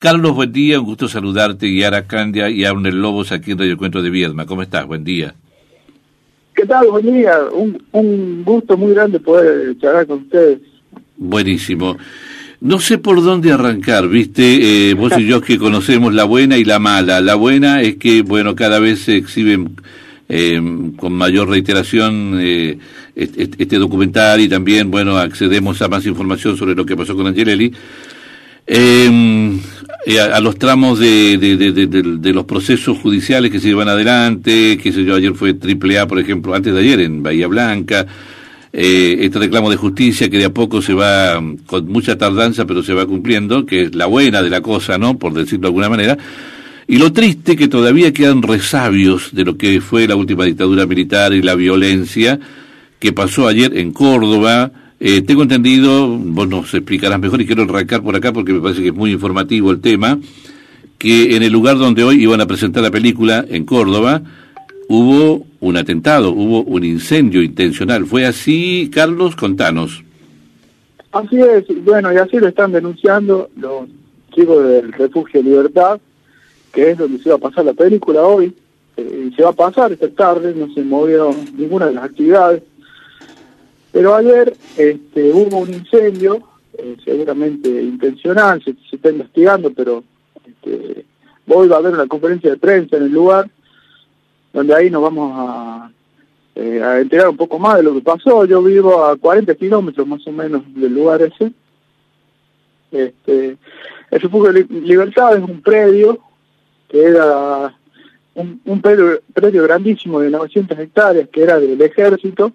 Carlos, buen día, un gusto saludarte, y Candia y Arnel Lobos aquí en Radio Cuento de Viedma. ¿Cómo estás? Buen día. ¿Qué tal? Buen día. Un, un gusto muy grande poder charlar con ustedes. Buenísimo. No sé por dónde arrancar, viste, eh, vos y yo que conocemos la buena y la mala. La buena es que, bueno, cada vez se exhiben eh, con mayor reiteración eh, este, este, documental y también, bueno, accedemos a más información sobre lo que pasó con Angelelli. A, los tramos de, de, los procesos judiciales que se llevan adelante, que sé yo, ayer fue triple A, por ejemplo, antes de ayer en Bahía Blanca, eh, este reclamo de justicia que de a poco se va, con mucha tardanza, pero se va cumpliendo, que es la buena de la cosa, ¿no? Por decirlo de alguna manera. Y lo triste que todavía quedan resabios de lo que fue la última dictadura militar y la violencia que pasó ayer en Córdoba, eh, tengo entendido, vos nos explicarás mejor y quiero arrancar por acá porque me parece que es muy informativo el tema, que en el lugar donde hoy iban a presentar la película, en Córdoba, hubo un atentado, hubo un incendio intencional. ¿Fue así, Carlos? Contanos. Así es, bueno, y así lo están denunciando los chicos del Refugio Libertad, que es donde se va a pasar la película hoy, eh, se va a pasar esta tarde, no se movió ninguna de las actividades. Pero ayer este, hubo un incendio, eh, seguramente intencional, se, está investigando, pero este, hoy va a haber una conferencia de prensa en el lugar, donde ahí nos vamos a, eh, enterar un poco más de lo que pasó. Yo vivo a 40 kilómetros más o menos del lugar ese. Este, el refugio de Libertad es un predio que era un, un predio grandísimo de 900 hectáreas que era del ejército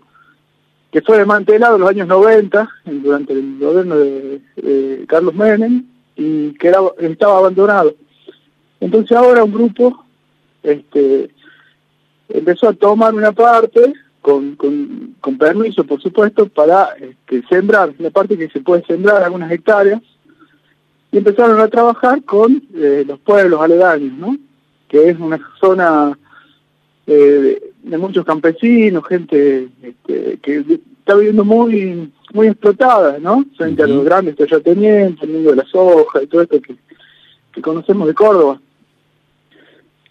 que fue desmantelado en los años 90 durante el gobierno de, Carlos Menem y que estaba abandonado. Entonces ahora un grupo este, empezó a tomar una parte con, con, permiso, por supuesto, para este, sembrar, la parte que se puede sembrar algunas hectáreas, y empezaron a trabajar con eh, los pueblos aledaños, ¿no? que es una zona eh, de muchos campesinos, gente este, que está viviendo muy muy explotada, ¿no? Frente a los grandes terratenientes, el mundo de la soja y todo esto que, que conocemos de Córdoba.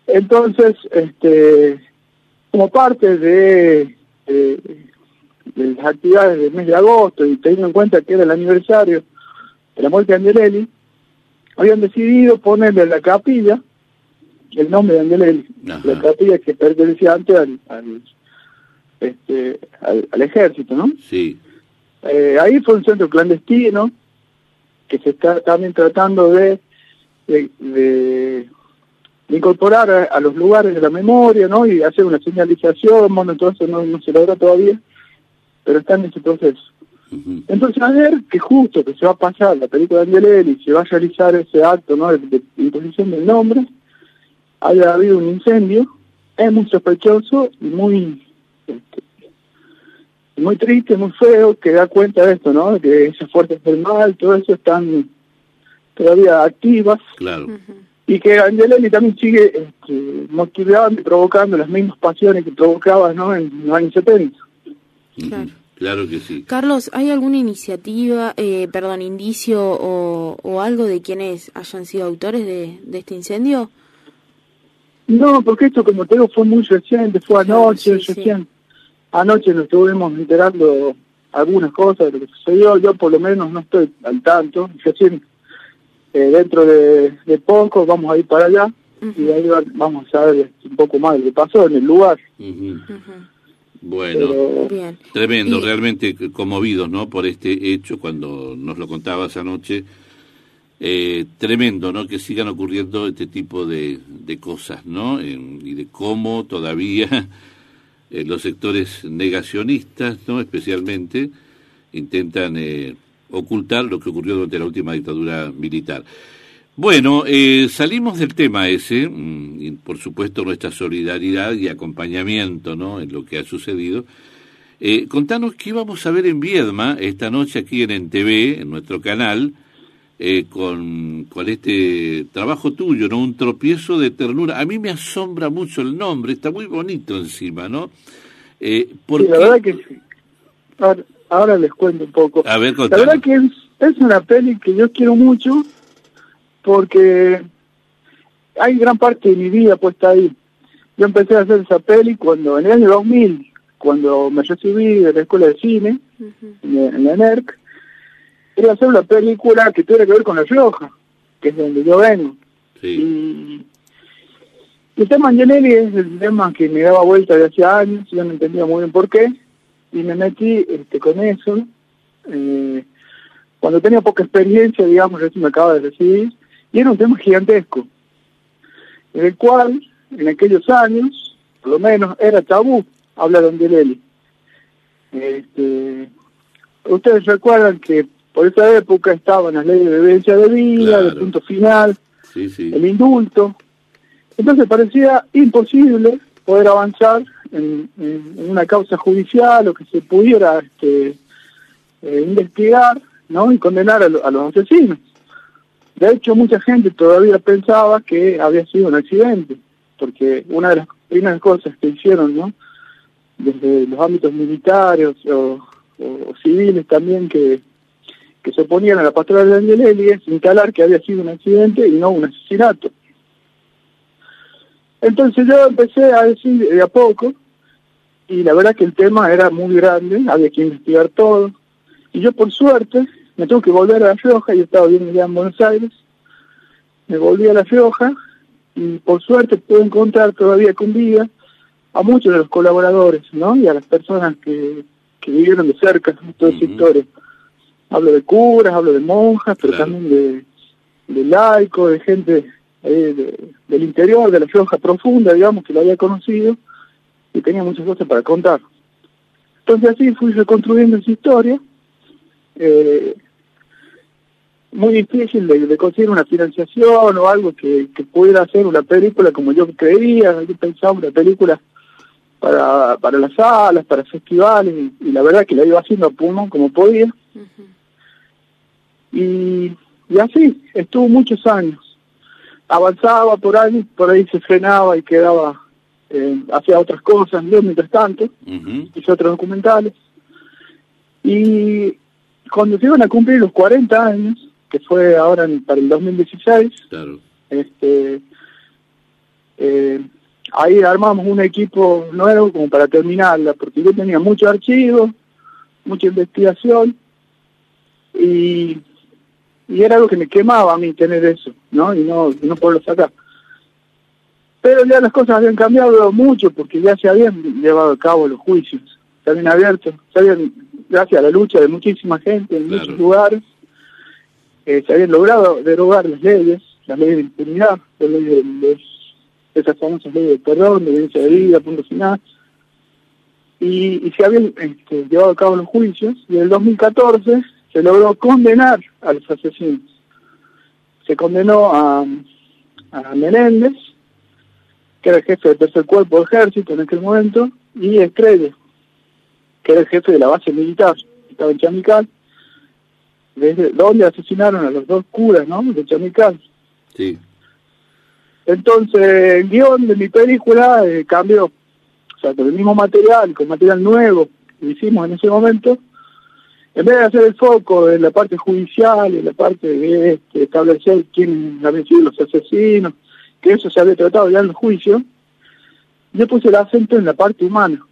Entonces, este, como parte de, de, las actividades del mes de agosto y teniendo en cuenta que era el aniversario de la muerte de Angelelli, habían decidido ponerle a la capilla el nombre de Angelelli, la capilla que pertenecía antes al, al este, al, ejército, ¿no? Sí. Eh, ahí fue un centro clandestino que se está también tratando de, de, incorporar a, los lugares de la memoria, ¿no? Y hacer una señalización, bueno, eso no, se logra todavía, pero está en ese proceso. Entonces ayer, que justo que se va a pasar la película de Angelelli y se va a realizar ese acto, ¿no? De, imposición del nombre, haya habido un incendio, es muy sospechoso y muy este, muy triste, muy feo, que da cuenta de esto, ¿no? Que esas fuerzas del mal, todo eso están todavía activas. Claro. Y que Angelelli también sigue este, motivando y provocando las mismas pasiones que provocaba, ¿no? En los años 70. Claro. Claro que sí. Carlos, ¿hay alguna iniciativa, eh, perdón, indicio o, o, algo de quienes hayan sido autores de, de este incendio? No, porque esto, como te digo, fue muy reciente, fue anoche, recién. Anoche nos estuvimos enterando algunas cosas de lo que sucedió, yo por lo menos no estoy al tanto, recién eh, dentro de, poco vamos a ir para allá y ahí vamos a saber un poco más de lo que pasó en el lugar. Bueno, tremendo, realmente conmovidos ¿no? por este hecho cuando nos lo contabas anoche. Eh, tremendo, ¿no? Que sigan ocurriendo este tipo de, de cosas, ¿no? y de cómo todavía eh, los sectores negacionistas, ¿no? especialmente, intentan eh, ocultar lo que ocurrió durante la última dictadura militar. Bueno, eh, salimos del tema ese, mm, y por supuesto nuestra solidaridad y acompañamiento ¿no? en lo que ha sucedido. contanos qué vamos a ver en Viedma esta noche aquí en NTV, en nuestro canal, eh, con, con este trabajo tuyo, ¿no? Un tropiezo de ternura. A mí me asombra mucho el nombre, está muy bonito encima, ¿no? Eh, sí, la verdad que Ahora, les cuento un poco. A ver, la verdad que es, una peli que yo quiero mucho porque hay gran parte de mi vida puesta ahí. Yo empecé a hacer esa peli cuando, en el año 2000, cuando me recibí de la escuela de cine, en, la ENERC, quería hacer una película que tuviera que ver con La Rioja, que es donde yo vengo. Y, el tema Angelelli es el tema que me daba vuelta de hace años, yo no entendía muy bien por qué, y me metí este, con eso. Eh, cuando tenía poca experiencia, digamos, recién me acaba de recibir, y era un tema gigantesco, en el cual, en aquellos años, por lo menos, era tabú hablar de Angelelli. Este, ustedes recuerdan que por esa época estaban las leyes de evidencia de vida, de punto final, el indulto. Entonces parecía imposible poder avanzar en, una causa judicial o que se pudiera este, eh, investigar ¿no? y condenar a, los asesinos. De hecho, mucha gente todavía pensaba que había sido un accidente, porque una de las primeras cosas que hicieron, ¿no? desde los ámbitos militares o, civiles también que, que se oponían a la pastoral de Angelelli es instalar que había sido un accidente y no un asesinato. Entonces yo empecé a decir de a poco, y la verdad que el tema era muy grande, había que investigar todo, y yo por suerte me tengo que volver a La Rioja, yo estaba viviendo ya en Buenos Aires, me volví a La Rioja, y por suerte pude encontrar todavía con vida a muchos de los colaboradores, ¿no? Y a las personas que, que vivieron de cerca toda esa historia. Hablo de curas, hablo de monjas, pero también de, de laicos, de gente eh, del interior, de la Rioja profunda, digamos, que lo había conocido y tenía muchas cosas para contar. Entonces así fui reconstruyendo esa historia. Eh, muy difícil de, conseguir una financiación o algo que, que pudiera hacer una película como yo creía. Yo pensaba una película para, para las salas, para festivales, y, la verdad que la iba haciendo a pulmón como podía. Y, y así, estuvo muchos años. Avanzaba por ahí, por ahí se frenaba y quedaba, eh, hacía otras cosas, yo mientras tanto, hice otros documentales. Y cuando se iban a cumplir los 40 años, que fue ahora para el 2016, este, eh, ahí armamos un equipo nuevo como para terminarla, porque yo tenía mucho archivo, mucha investigación, y, y era algo que me quemaba a mí tener eso, ¿no? Y no, no poderlo sacar. Pero ya las cosas habían cambiado mucho porque ya se habían llevado a cabo los juicios, se habían abierto, se habían, gracias a la lucha de muchísima gente en muchos lugares, eh, se habían logrado derogar las leyes, las leyes de impunidad, las leyes de, esas famosas leyes de perdón, de violencia de vida, punto final, y, y se habían este, llevado a cabo los juicios, y en el 2014 se logró condenar a los asesinos. Se condenó a, a Menéndez, que era el jefe del tercer cuerpo de ejército en aquel momento, y Estrella, que era el jefe de la base militar, que estaba en Chamical, desde donde asesinaron a los dos curas, ¿no? De Chamical. Sí. Entonces, el guion de mi película eh, cambió. O sea, con el mismo material, con material nuevo que hicimos en ese momento, en vez de hacer el foco en la parte judicial, en la parte de este, establecer quiénes habían sido los asesinos, que eso se había tratado ya en el juicio, yo puse el acento en la parte humana.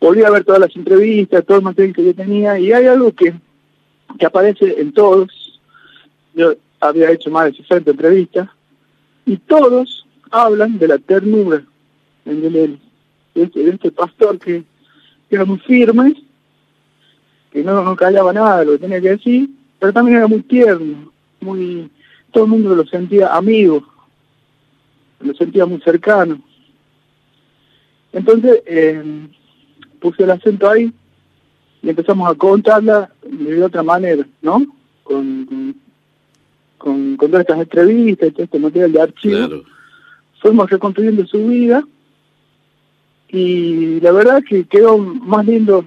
Volví a ver todas las entrevistas, todo el material que yo tenía, y hay algo que, que aparece en todos. Yo había hecho más de 60 entrevistas, y todos hablan de la ternura de este, de este pastor que, era muy firme, que no, no callaba nada de lo que tenía que decir, pero también era muy tierno, muy todo el mundo lo sentía amigo, lo sentía muy cercano. Entonces eh, puse el acento ahí y empezamos a contarla de otra manera, ¿no? con con, con todas estas entrevistas y todo este material de archivo, fuimos reconstruyendo su vida y la verdad que quedó más lindo,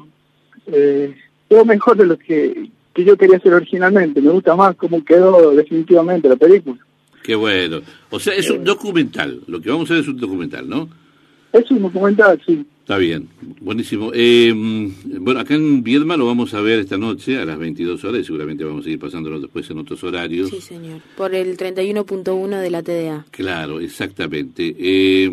eh, quedó mejor de lo que, que yo quería hacer originalmente. Me gusta más cómo quedó definitivamente la película. Qué bueno. O sea, es un documental. Lo que vamos a hacer es un documental, ¿no? Es un documental, sí. Está bien, buenísimo. Eh, bueno, acá en Viedma lo vamos a ver esta noche a las 22 horas y seguramente vamos a ir pasándolo después en otros horarios. Sí, señor. Por el 31.1 de la TDA. Claro, exactamente. Eh,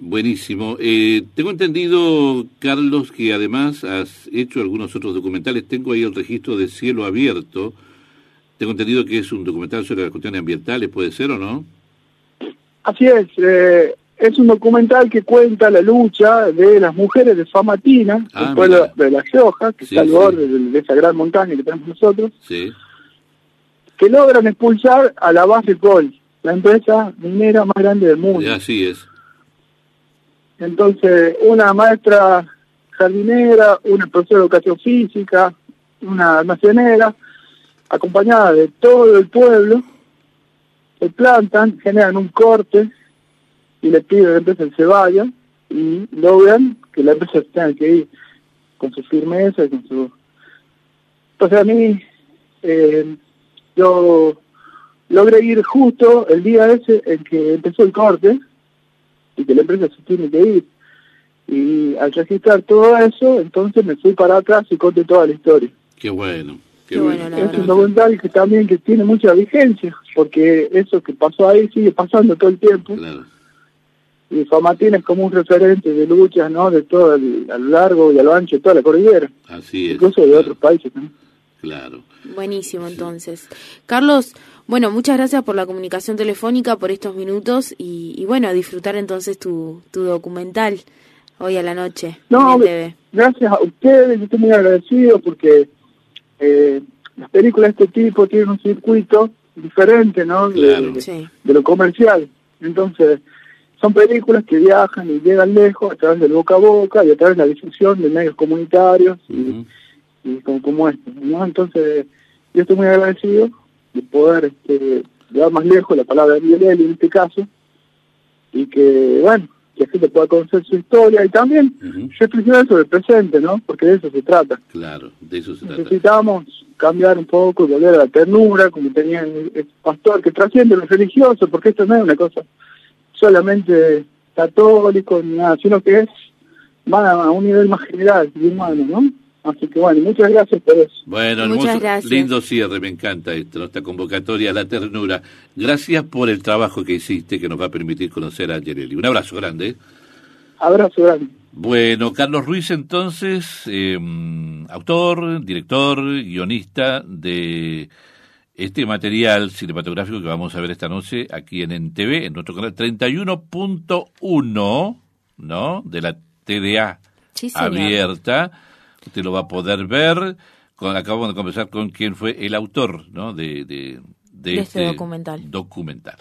buenísimo. Eh, tengo entendido, Carlos, que además has hecho algunos otros documentales. Tengo ahí el registro de Cielo Abierto. Tengo entendido que es un documental sobre las cuestiones ambientales, ¿puede ser o no? Así es. Eh, es un documental que cuenta la lucha de las mujeres de Famatina, Ah, el pueblo mira. de La Rioja, que Sí, está al sí. borde de, de esa gran montaña que tenemos nosotros, Sí. que logran expulsar a la base Coal, la empresa minera más grande del mundo. Así es. Entonces, una maestra jardinera, una profesora de educación física, una almacenera, acompañada de todo el pueblo, se plantan, generan un corte y le piden a la empresa que se vaya y logran que la empresa tenga que ir con su firmeza y con su... Entonces a mí, eh, yo logré ir justo el día ese en que empezó el corte y que la empresa se tiene que ir. Y al registrar todo eso, entonces me fui para atrás y conté toda la historia. Qué bueno. Qué, Qué bueno, la Es un documental que también que tiene mucha vigencia, porque eso que pasó ahí sigue pasando todo el tiempo. Claro. Y Famatina es como un referente de luchas, ¿no? De todo el, a lo largo y a lo ancho de toda la cordillera, Así es. incluso de claro, otros países. ¿no? Claro. Buenísimo, entonces. Carlos, bueno, muchas gracias por la comunicación telefónica, por estos minutos y, y bueno, a disfrutar entonces tu, tu documental hoy a la noche No, TV. gracias a ustedes, yo estoy muy agradecido porque eh, las películas de este tipo tienen un circuito diferente, ¿no? De- Claro. de, Sí. de lo comercial. Entonces, son películas que viajan y llegan lejos a través del boca a boca y a través de la difusión de medios comunitarios y, como, como este, ¿no? Entonces, yo estoy muy agradecido de poder este, llevar más lejos la palabra de Miguel en este caso y que, bueno, que la gente pueda conocer su historia y también Ujú. reflexionar sobre el presente, ¿no? Porque de eso se trata. Claro, de eso se trata. Necesitamos cambiar un poco y volver a la ternura, como tenía el, el pastor, que trasciende lo religioso, porque esto no es una cosa solamente católico ni nada, sino que es más a un nivel más general y humano, ¿no? Así que bueno, muchas gracias por eso. Bueno, Muchas hermoso, gracias. lindo cierre, me encanta esto, ¿no? esta convocatoria a la ternura. Gracias por el trabajo que hiciste que nos va a permitir conocer a Angelelli. Un abrazo grande. ¿eh? Abrazo grande. Bueno, Carlos Ruiz entonces, eh, autor, director, guionista de este material cinematográfico que vamos a ver esta noche aquí en NTV, en nuestro canal 31.1, ¿no? De la TDA Sí, abierta. Usted lo va a poder ver. Con, acabamos de conversar con quien fue el autor, ¿no? De, de, De este documental. documental.